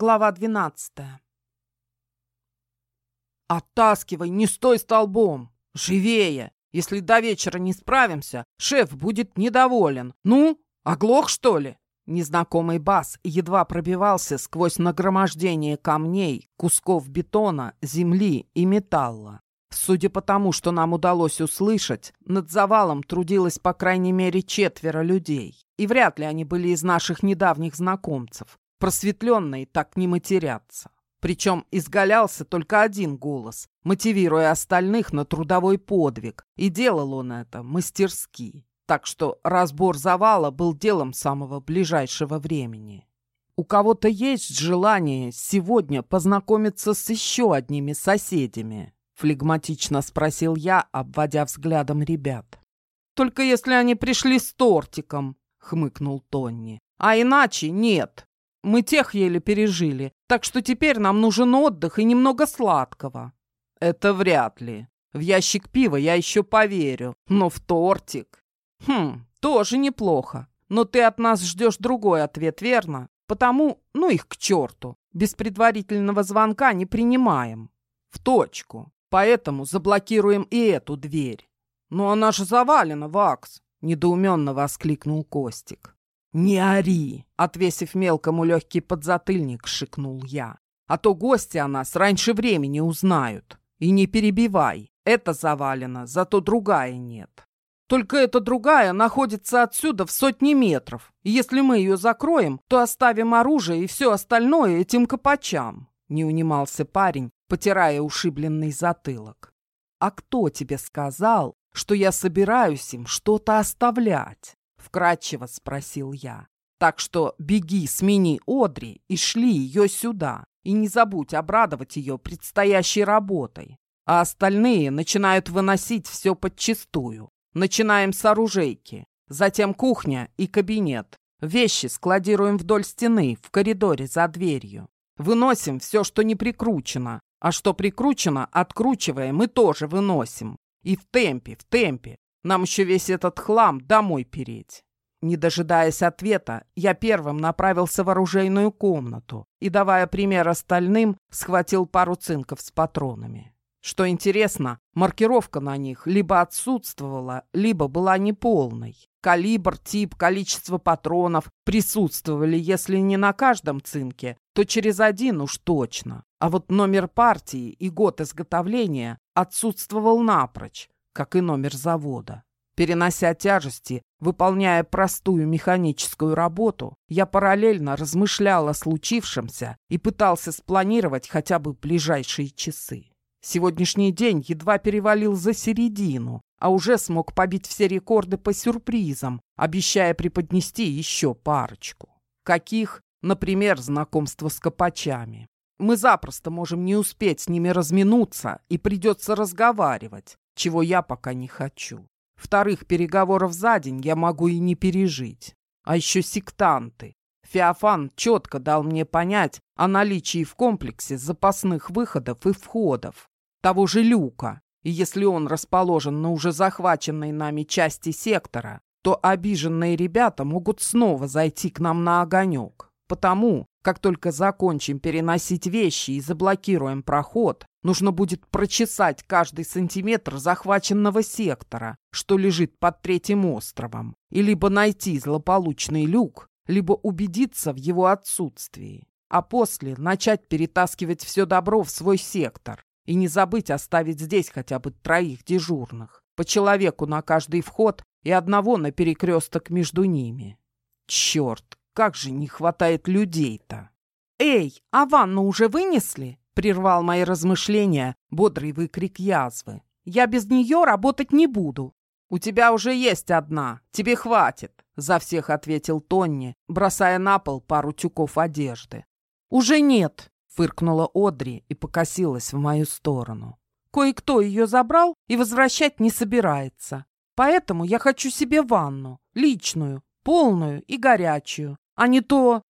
Глава двенадцатая. «Оттаскивай, не стой столбом! Живее! Если до вечера не справимся, шеф будет недоволен. Ну, оглох, что ли?» Незнакомый бас едва пробивался сквозь нагромождение камней, кусков бетона, земли и металла. Судя по тому, что нам удалось услышать, над завалом трудилось по крайней мере четверо людей. И вряд ли они были из наших недавних знакомцев. Просветленные так не матерятся. Причем изгалялся только один голос, мотивируя остальных на трудовой подвиг, и делал он это мастерски. Так что разбор завала был делом самого ближайшего времени. У кого-то есть желание сегодня познакомиться с еще одними соседями? Флегматично спросил я, обводя взглядом ребят. «Только если они пришли с тортиком», — хмыкнул Тонни. «А иначе нет. Мы тех еле пережили, так что теперь нам нужен отдых и немного сладкого». «Это вряд ли. В ящик пива я еще поверю, но в тортик...» «Хм, тоже неплохо. Но ты от нас ждешь другой ответ, верно? Потому, ну их к черту, без предварительного звонка не принимаем». «В точку. Поэтому заблокируем и эту дверь». «Но она же завалена, Вакс!» — недоуменно воскликнул Костик. «Не ори!» — отвесив мелкому легкий подзатыльник, шикнул я. «А то гости о нас раньше времени узнают. И не перебивай. Это завалено, зато другая нет. Только эта другая находится отсюда в сотни метров. И если мы ее закроем, то оставим оружие и все остальное этим копачам». Не унимался парень, потирая ушибленный затылок. «А кто тебе сказал, что я собираюсь им что-то оставлять?» Вкратчиво спросил я. Так что беги, смени Одри и шли ее сюда. И не забудь обрадовать ее предстоящей работой. А остальные начинают выносить все подчистую. Начинаем с оружейки. Затем кухня и кабинет. Вещи складируем вдоль стены, в коридоре за дверью. Выносим все, что не прикручено. А что прикручено, откручиваем и тоже выносим. И в темпе, в темпе. Нам еще весь этот хлам домой переть. Не дожидаясь ответа, я первым направился в оружейную комнату и, давая пример остальным, схватил пару цинков с патронами. Что интересно, маркировка на них либо отсутствовала, либо была неполной. Калибр, тип, количество патронов присутствовали, если не на каждом цинке, то через один уж точно. А вот номер партии и год изготовления отсутствовал напрочь как и номер завода. Перенося тяжести, выполняя простую механическую работу, я параллельно размышлял о случившемся и пытался спланировать хотя бы ближайшие часы. Сегодняшний день едва перевалил за середину, а уже смог побить все рекорды по сюрпризам, обещая преподнести еще парочку. Каких? Например, знакомство с копачами. Мы запросто можем не успеть с ними разминуться и придется разговаривать, чего я пока не хочу. Вторых переговоров за день я могу и не пережить. А еще сектанты. Феофан четко дал мне понять о наличии в комплексе запасных выходов и входов. Того же люка. И если он расположен на уже захваченной нами части сектора, то обиженные ребята могут снова зайти к нам на огонек. Потому, как только закончим переносить вещи и заблокируем проход, нужно будет прочесать каждый сантиметр захваченного сектора, что лежит под третьим островом, и либо найти злополучный люк, либо убедиться в его отсутствии, а после начать перетаскивать все добро в свой сектор и не забыть оставить здесь хотя бы троих дежурных, по человеку на каждый вход и одного на перекресток между ними. Черт, как же не хватает людей-то! «Эй, а ванну уже вынесли?» — прервал мои размышления бодрый выкрик язвы. «Я без нее работать не буду». «У тебя уже есть одна, тебе хватит», — за всех ответил Тонни, бросая на пол пару тюков одежды. «Уже нет», — фыркнула Одри и покосилась в мою сторону. «Кое-кто ее забрал и возвращать не собирается. Поэтому я хочу себе ванну, личную, полную и горячую, а не то...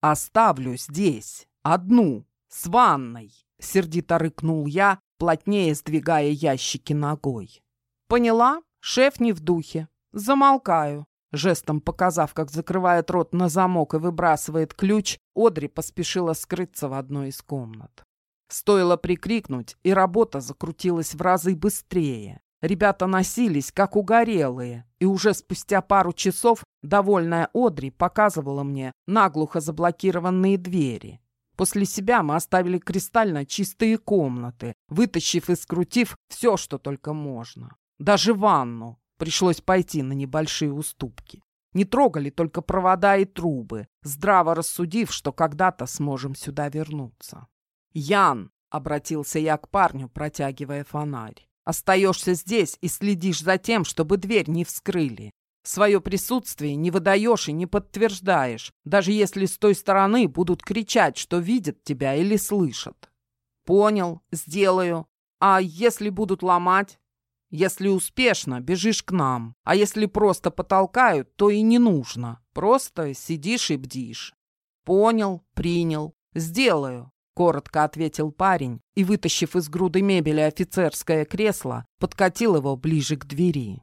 Оставлю здесь одну, с ванной, сердито рыкнул я, плотнее сдвигая ящики ногой. Поняла? Шеф не в духе. Замолкаю. Жестом показав, как закрывает рот на замок и выбрасывает ключ, Одри поспешила скрыться в одной из комнат. Стоило прикрикнуть, и работа закрутилась в разы быстрее. Ребята носились, как угорелые, и уже спустя пару часов довольная Одри показывала мне наглухо заблокированные двери. После себя мы оставили кристально чистые комнаты, вытащив и скрутив все, что только можно. Даже ванну. Пришлось пойти на небольшие уступки. Не трогали только провода и трубы, здраво рассудив, что когда-то сможем сюда вернуться. «Ян!» — обратился я к парню, протягивая фонарь. «Остаешься здесь и следишь за тем, чтобы дверь не вскрыли. Свое присутствие не выдаешь и не подтверждаешь, даже если с той стороны будут кричать, что видят тебя или слышат. Понял, сделаю. А если будут ломать? Если успешно, бежишь к нам. А если просто потолкают, то и не нужно. Просто сидишь и бдишь. Понял, принял. Сделаю. Коротко ответил парень и, вытащив из груды мебели офицерское кресло, подкатил его ближе к двери.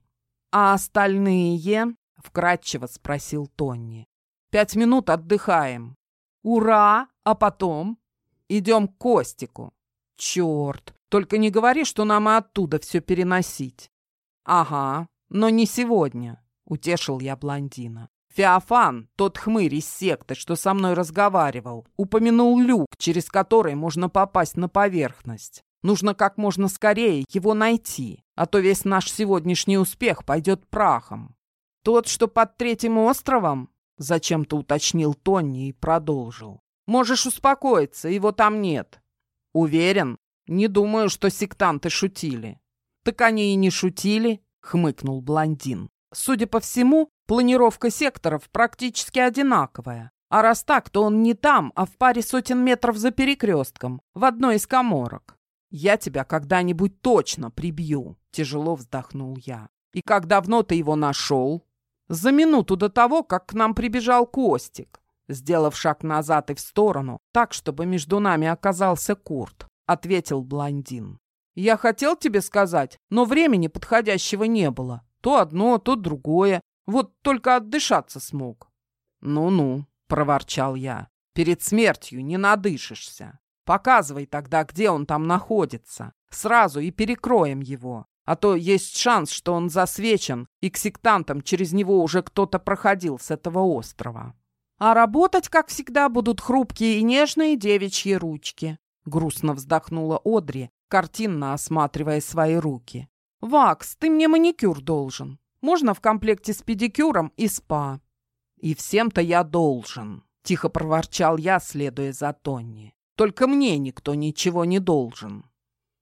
«А остальные?» — вкратчиво спросил Тонни. «Пять минут отдыхаем». «Ура! А потом?» «Идем к Костику». «Черт! Только не говори, что нам и оттуда все переносить». «Ага, но не сегодня», — утешил я блондина. Феофан, тот хмырь из секты, что со мной разговаривал, упомянул люк, через который можно попасть на поверхность. Нужно как можно скорее его найти, а то весь наш сегодняшний успех пойдет прахом. Тот, что под третьим островом? Зачем-то уточнил Тонни и продолжил. Можешь успокоиться, его там нет. Уверен? Не думаю, что сектанты шутили. Так они и не шутили, хмыкнул блондин. Судя по всему, планировка секторов практически одинаковая. А раз так, то он не там, а в паре сотен метров за перекрестком, в одной из коморок. «Я тебя когда-нибудь точно прибью», — тяжело вздохнул я. «И как давно ты его нашел?» «За минуту до того, как к нам прибежал Костик», сделав шаг назад и в сторону, так, чтобы между нами оказался Курт, ответил блондин. «Я хотел тебе сказать, но времени подходящего не было. То одно, то другое. Вот только отдышаться смог». «Ну-ну», — проворчал я, — «перед смертью не надышишься». Показывай тогда, где он там находится. Сразу и перекроем его. А то есть шанс, что он засвечен, и к сектантам через него уже кто-то проходил с этого острова. А работать, как всегда, будут хрупкие и нежные девичьи ручки. Грустно вздохнула Одри, картинно осматривая свои руки. «Вакс, ты мне маникюр должен. Можно в комплекте с педикюром и спа». «И всем-то я должен», — тихо проворчал я, следуя за Тонни. Только мне никто ничего не должен.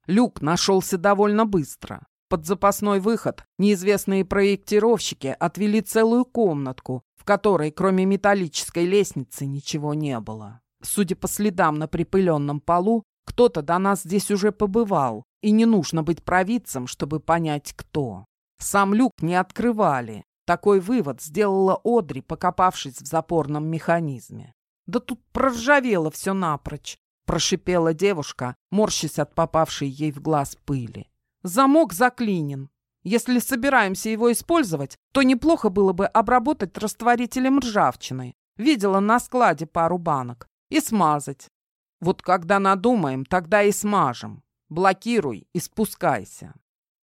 Люк нашелся довольно быстро. Под запасной выход неизвестные проектировщики отвели целую комнатку, в которой кроме металлической лестницы ничего не было. Судя по следам на припыленном полу, кто-то до нас здесь уже побывал, и не нужно быть провидцем, чтобы понять, кто. Сам люк не открывали. Такой вывод сделала Одри, покопавшись в запорном механизме. Да тут проржавело все напрочь. Прошипела девушка, морщась от попавшей ей в глаз пыли. Замок заклинен. Если собираемся его использовать, то неплохо было бы обработать растворителем ржавчины. Видела на складе пару банок. И смазать. Вот когда надумаем, тогда и смажем. Блокируй и спускайся.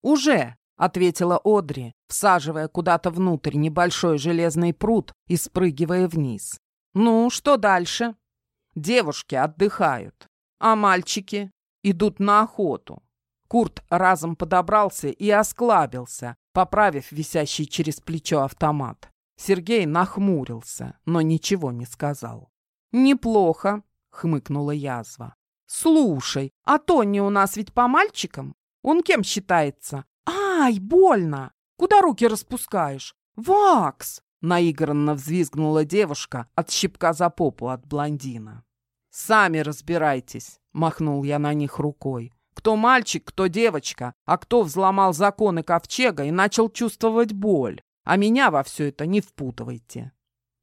Уже, ответила Одри, всаживая куда-то внутрь небольшой железный пруд и спрыгивая вниз. Ну, что дальше? Девушки отдыхают, а мальчики идут на охоту. Курт разом подобрался и осклабился, поправив висящий через плечо автомат. Сергей нахмурился, но ничего не сказал. «Неплохо», — хмыкнула язва. «Слушай, а Тони у нас ведь по мальчикам? Он кем считается? Ай, больно! Куда руки распускаешь? Вакс!» Наигранно взвизгнула девушка от щипка за попу от блондина. «Сами разбирайтесь», — махнул я на них рукой. «Кто мальчик, кто девочка, а кто взломал законы ковчега и начал чувствовать боль. А меня во все это не впутывайте».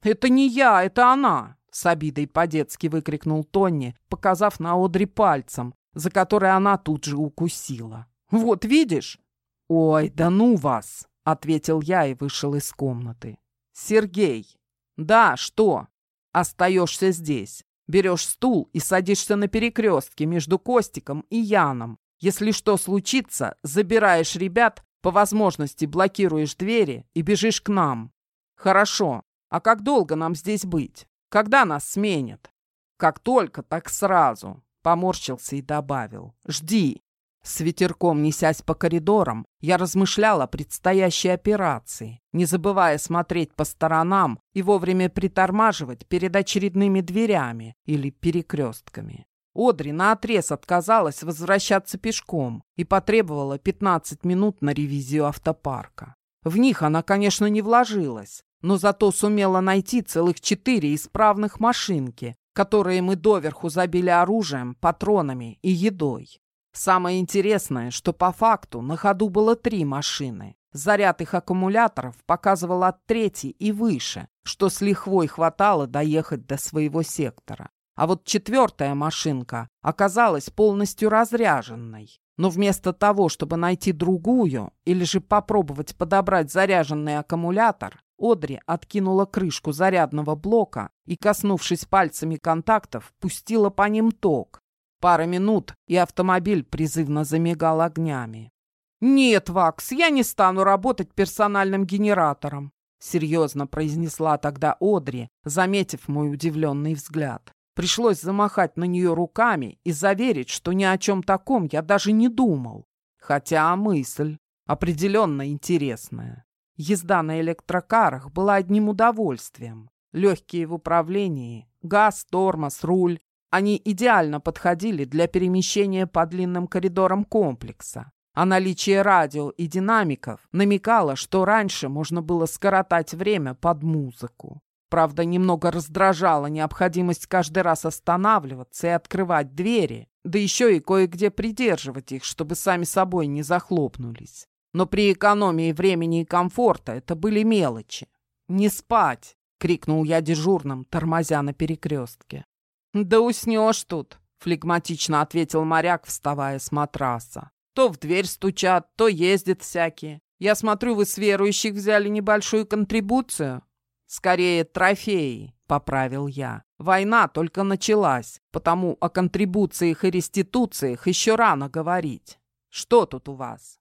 «Это не я, это она!» — с обидой по-детски выкрикнул Тонни, показав на Одри пальцем, за который она тут же укусила. «Вот видишь?» «Ой, да ну вас!» — ответил я и вышел из комнаты. Сергей. Да, что? Остаешься здесь. Берешь стул и садишься на перекрестке между Костиком и Яном. Если что случится, забираешь ребят, по возможности блокируешь двери и бежишь к нам. Хорошо. А как долго нам здесь быть? Когда нас сменят? Как только, так сразу. Поморщился и добавил. Жди. С ветерком несясь по коридорам, я размышлял о предстоящей операции, не забывая смотреть по сторонам и вовремя притормаживать перед очередными дверями или перекрестками. Одри наотрез отказалась возвращаться пешком и потребовала 15 минут на ревизию автопарка. В них она, конечно, не вложилась, но зато сумела найти целых четыре исправных машинки, которые мы доверху забили оружием, патронами и едой. Самое интересное, что по факту на ходу было три машины. Заряд их аккумуляторов показывал от третьей и выше, что с лихвой хватало доехать до своего сектора. А вот четвертая машинка оказалась полностью разряженной. Но вместо того, чтобы найти другую или же попробовать подобрать заряженный аккумулятор, Одри откинула крышку зарядного блока и, коснувшись пальцами контактов, пустила по ним ток, Пара минут, и автомобиль призывно замигал огнями. «Нет, Вакс, я не стану работать персональным генератором», серьезно произнесла тогда Одри, заметив мой удивленный взгляд. Пришлось замахать на нее руками и заверить, что ни о чем таком я даже не думал. Хотя мысль определенно интересная. Езда на электрокарах была одним удовольствием. Легкие в управлении, газ, тормоз, руль, они идеально подходили для перемещения по длинным коридорам комплекса. А наличие радио и динамиков намекало, что раньше можно было скоротать время под музыку. Правда, немного раздражала необходимость каждый раз останавливаться и открывать двери, да еще и кое-где придерживать их, чтобы сами собой не захлопнулись. Но при экономии времени и комфорта это были мелочи. «Не спать!» — крикнул я дежурным, тормозя на перекрестке. «Да уснешь тут», — флегматично ответил моряк, вставая с матраса. «То в дверь стучат, то ездят всякие. Я смотрю, вы с верующих взяли небольшую контрибуцию?» «Скорее, трофеи», — поправил я. «Война только началась, потому о контрибуциях и реституциях еще рано говорить. Что тут у вас?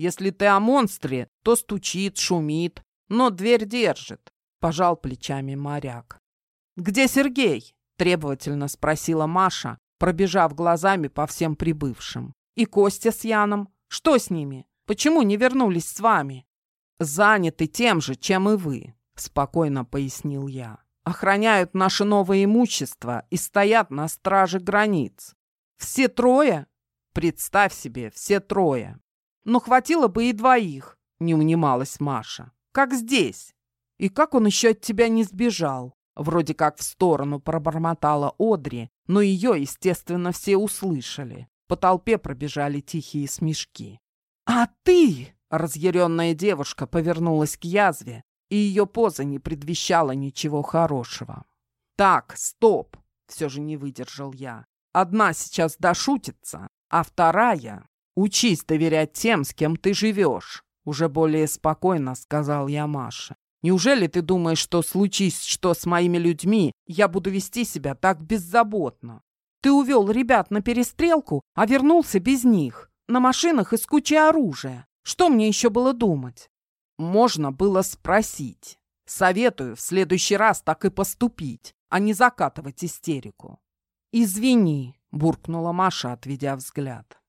Если ты о монстре, то стучит, шумит, но дверь держит», — пожал плечами моряк. «Где Сергей?» Требовательно спросила Маша, пробежав глазами по всем прибывшим. «И Костя с Яном? Что с ними? Почему не вернулись с вами?» «Заняты тем же, чем и вы», — спокойно пояснил я. «Охраняют наше новое имущество и стоят на страже границ. Все трое? Представь себе, все трое. Но хватило бы и двоих», — не унималась Маша. «Как здесь? И как он еще от тебя не сбежал?» Вроде как в сторону пробормотала Одри, но ее, естественно, все услышали. По толпе пробежали тихие смешки. «А ты!» — разъяренная девушка повернулась к язве, и ее поза не предвещала ничего хорошего. «Так, стоп!» — все же не выдержал я. «Одна сейчас дошутится, а вторая... Учись доверять тем, с кем ты живешь!» Уже более спокойно сказал я Маше. Неужели ты думаешь, что случись что с моими людьми, я буду вести себя так беззаботно? Ты увел ребят на перестрелку, а вернулся без них, на машинах из кучи оружия. Что мне еще было думать? Можно было спросить. Советую в следующий раз так и поступить, а не закатывать истерику. «Извини», — буркнула Маша, отведя взгляд.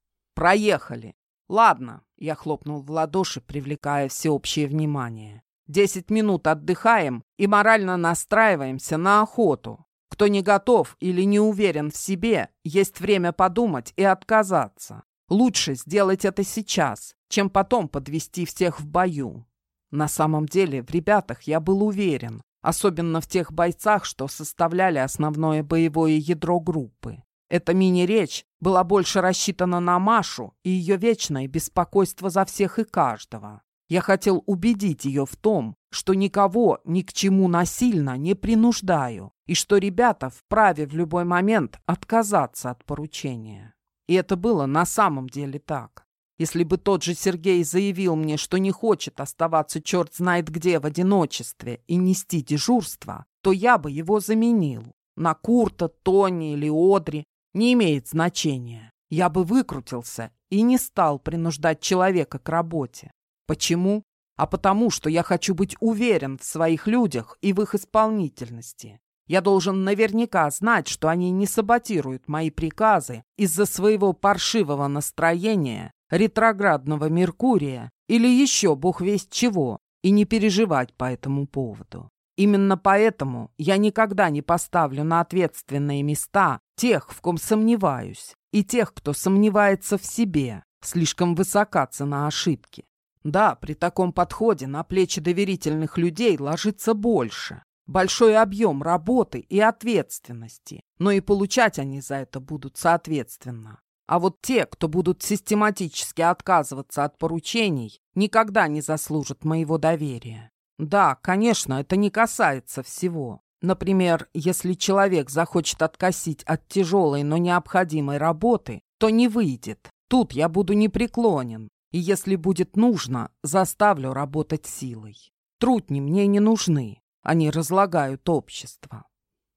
«Проехали. Ладно», — я хлопнул в ладоши, привлекая всеобщее внимание. Десять минут отдыхаем и морально настраиваемся на охоту. Кто не готов или не уверен в себе, есть время подумать и отказаться. Лучше сделать это сейчас, чем потом подвести всех в бою. На самом деле в ребятах я был уверен, особенно в тех бойцах, что составляли основное боевое ядро группы. Эта мини-речь была больше рассчитана на Машу и ее вечное беспокойство за всех и каждого. Я хотел убедить ее в том, что никого ни к чему насильно не принуждаю, и что ребята вправе в любой момент отказаться от поручения. И это было на самом деле так. Если бы тот же Сергей заявил мне, что не хочет оставаться черт знает где в одиночестве и нести дежурство, то я бы его заменил. На Курта, Тони или Одри не имеет значения. Я бы выкрутился и не стал принуждать человека к работе. Почему? А потому, что я хочу быть уверен в своих людях и в их исполнительности. Я должен наверняка знать, что они не саботируют мои приказы из-за своего паршивого настроения, ретроградного Меркурия или еще бог весть чего, и не переживать по этому поводу. Именно поэтому я никогда не поставлю на ответственные места тех, в ком сомневаюсь, и тех, кто сомневается в себе. Слишком высока цена ошибки. Да, при таком подходе на плечи доверительных людей ложится больше. Большой объем работы и ответственности, но и получать они за это будут соответственно. А вот те, кто будут систематически отказываться от поручений, никогда не заслужат моего доверия. Да, конечно, это не касается всего. Например, если человек захочет откосить от тяжелой, но необходимой работы, то не выйдет. Тут я буду непреклонен. И если будет нужно, заставлю работать силой. Трутни мне не нужны. Они разлагают общество.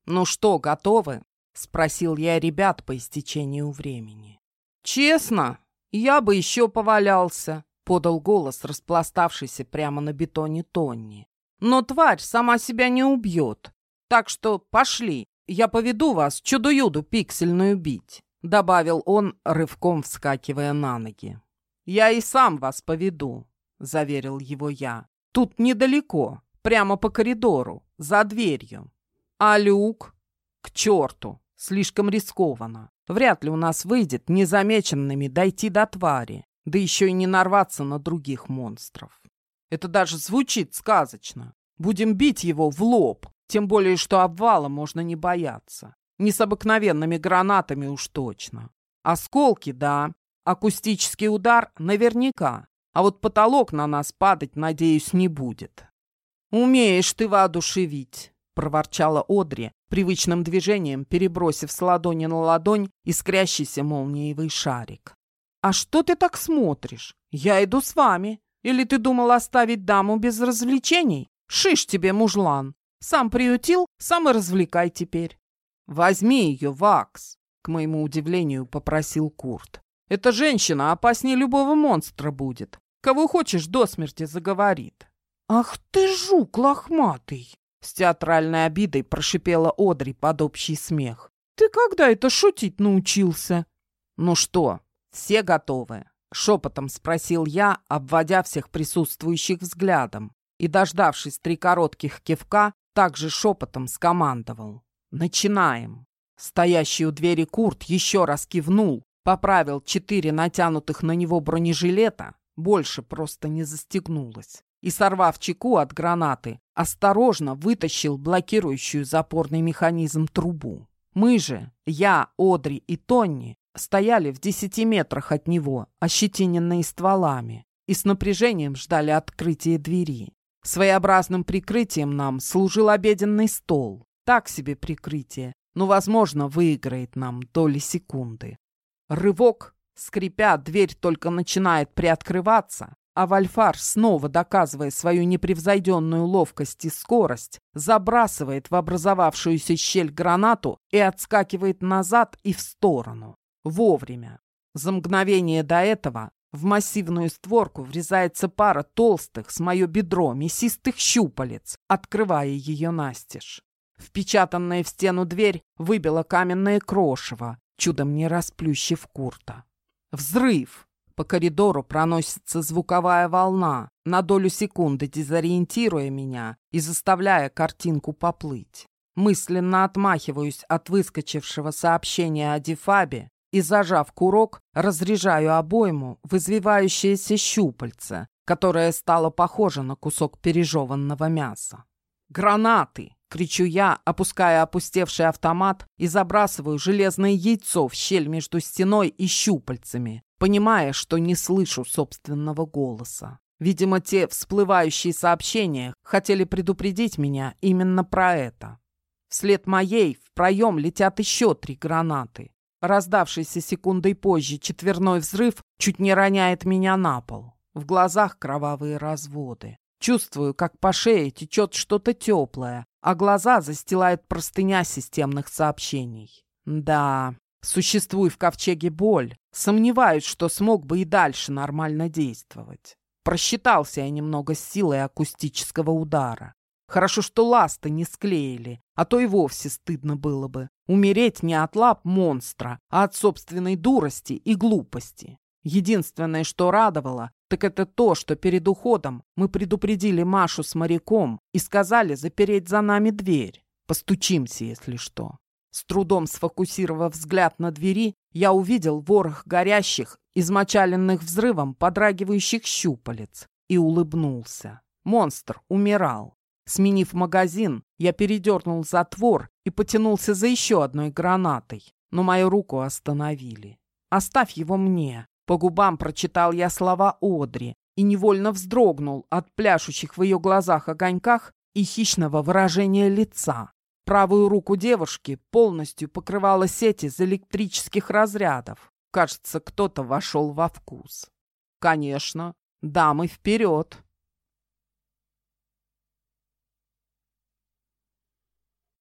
«Ну что, готовы?» — спросил я ребят по истечению времени. «Честно, я бы еще повалялся», — подал голос, распластавшийся прямо на бетоне Тонни. «Но тварь сама себя не убьет. Так что пошли, я поведу вас чудо-юду пиксельную бить», — добавил он, рывком вскакивая на ноги. «Я и сам вас поведу», — заверил его я. «Тут недалеко, прямо по коридору, за дверью. А люк? К черту, слишком рискованно. Вряд ли у нас выйдет незамеченными дойти до твари, да еще и не нарваться на других монстров. Это даже звучит сказочно. Будем бить его в лоб, тем более, что обвала можно не бояться. Не с обыкновенными гранатами уж точно. Осколки, да, Акустический удар наверняка, а вот потолок на нас падать, надеюсь, не будет. «Умеешь ты воодушевить!» — проворчала Одри, привычным движением перебросив с ладони на ладонь искрящийся молниевый шарик. «А что ты так смотришь? Я иду с вами. Или ты думал оставить даму без развлечений? Шиш тебе, мужлан! Сам приютил, сам и развлекай теперь». «Возьми ее, Вакс!» — к моему удивлению попросил Курт. Эта женщина опаснее любого монстра будет. Кого хочешь, до смерти заговорит. «Ах ты, жук лохматый!» С театральной обидой прошипела Одри под общий смех. «Ты когда это шутить научился?» «Ну что, все готовы?» Шепотом спросил я, обводя всех присутствующих взглядом. И, дождавшись три коротких кивка, также шепотом скомандовал. «Начинаем!» Стоящий у двери Курт еще раз кивнул, Поправил четыре натянутых на него бронежилета, больше просто не застегнулось. И, сорвав чеку от гранаты, осторожно вытащил блокирующую запорный механизм трубу. Мы же, я, Одри и Тонни, стояли в десяти метрах от него, ощетиненные стволами, и с напряжением ждали открытия двери. Своеобразным прикрытием нам служил обеденный стол. Так себе прикрытие, но, возможно, выиграет нам доли секунды. Рывок, скрипя, дверь только начинает приоткрываться, а Вальфар, снова доказывая свою непревзойденную ловкость и скорость, забрасывает в образовавшуюся щель гранату и отскакивает назад и в сторону. Вовремя. За мгновение до этого в массивную створку врезается пара толстых с мое бедро мясистых щупалец, открывая ее настежь. Впечатанная в стену дверь выбила каменное крошево, чудом не расплющив Курта. Взрыв! По коридору проносится звуковая волна, на долю секунды дезориентируя меня и заставляя картинку поплыть. Мысленно отмахиваюсь от выскочившего сообщения о Дефабе и, зажав курок, разряжаю обойму в извивающееся щупальце, которое стало похоже на кусок пережеванного мяса. «Гранаты!» Кричу я, опуская опустевший автомат и забрасываю железное яйцо в щель между стеной и щупальцами, понимая, что не слышу собственного голоса. Видимо, те всплывающие сообщения хотели предупредить меня именно про это. Вслед моей в проем летят еще три гранаты. Раздавшийся секундой позже четверной взрыв чуть не роняет меня на пол. В глазах кровавые разводы. Чувствую, как по шее течет что-то теплое, а глаза застилает простыня системных сообщений. Да, существует в ковчеге боль. Сомневаюсь, что смог бы и дальше нормально действовать. Просчитался я немного с силой акустического удара. Хорошо, что ласты не склеили, а то и вовсе стыдно было бы. Умереть не от лап монстра, а от собственной дурости и глупости. Единственное, что радовало, так это то, что перед уходом мы предупредили Машу с моряком и сказали запереть за нами дверь. Постучимся, если что. С трудом сфокусировав взгляд на двери, я увидел ворох горящих, измочаленных взрывом подрагивающих щупалец и улыбнулся. Монстр умирал. Сменив магазин, я передернул затвор и потянулся за еще одной гранатой, но мою руку остановили. «Оставь его мне!» По губам прочитал я слова Одри и невольно вздрогнул от пляшущих в ее глазах огоньках и хищного выражения лица. Правую руку девушки полностью покрывала сеть из электрических разрядов. Кажется, кто-то вошел во вкус. «Конечно, дамы вперед!»